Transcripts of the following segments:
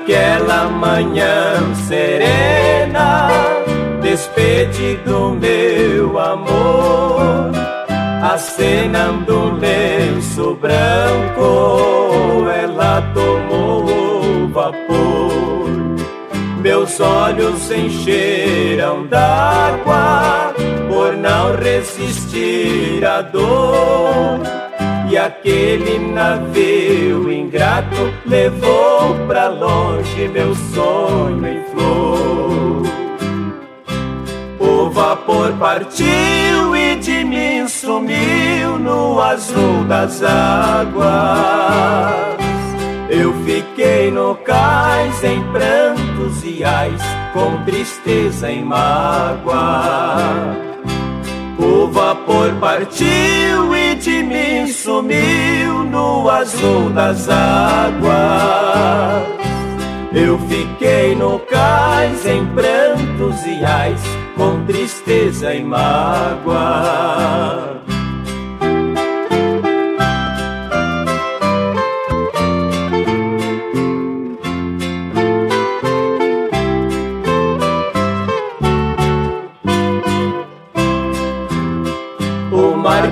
naquela manhã serena, despede do meu amor, acenando um lenço branco, ela tomou o vapor. Meus olhos encheram d'água por não resistir à dor e aquele navio ingrato levou pra longe meu sonho em flor. O vapor partiu e de mim sumiu no azul das águas. Eu fiquei no cais em prantos e ais, com tristeza e mágoa. O vapor partiu mim sumiu no azul das águas. Eu fiquei no cais em prantos e ais, com tristeza e mágoa.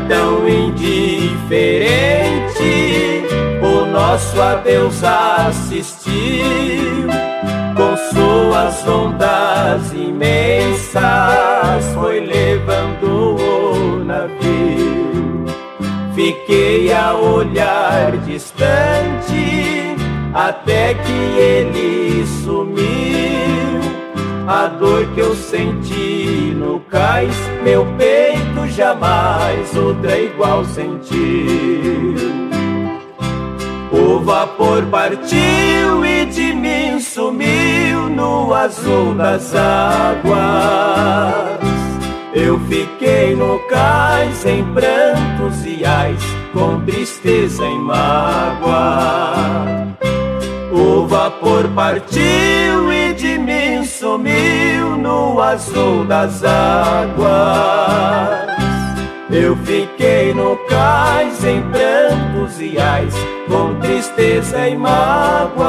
indiferente nosso adeus assistiu com suas ondas imensas foi levando o navio fiquei a olhar distante até que ele sumiu a dor que eu senti no cais, meu peito jamais outra igual sentiu. O vapor partiu e de mim sumiu no azul das águas. Eu fiquei no cais em prantos e ais, com tristeza e mágoa. O vapor partiu e de mim sumiu no azul das águas. Eu fiquei no cais em prantos e ais, com tristeza e mágoa.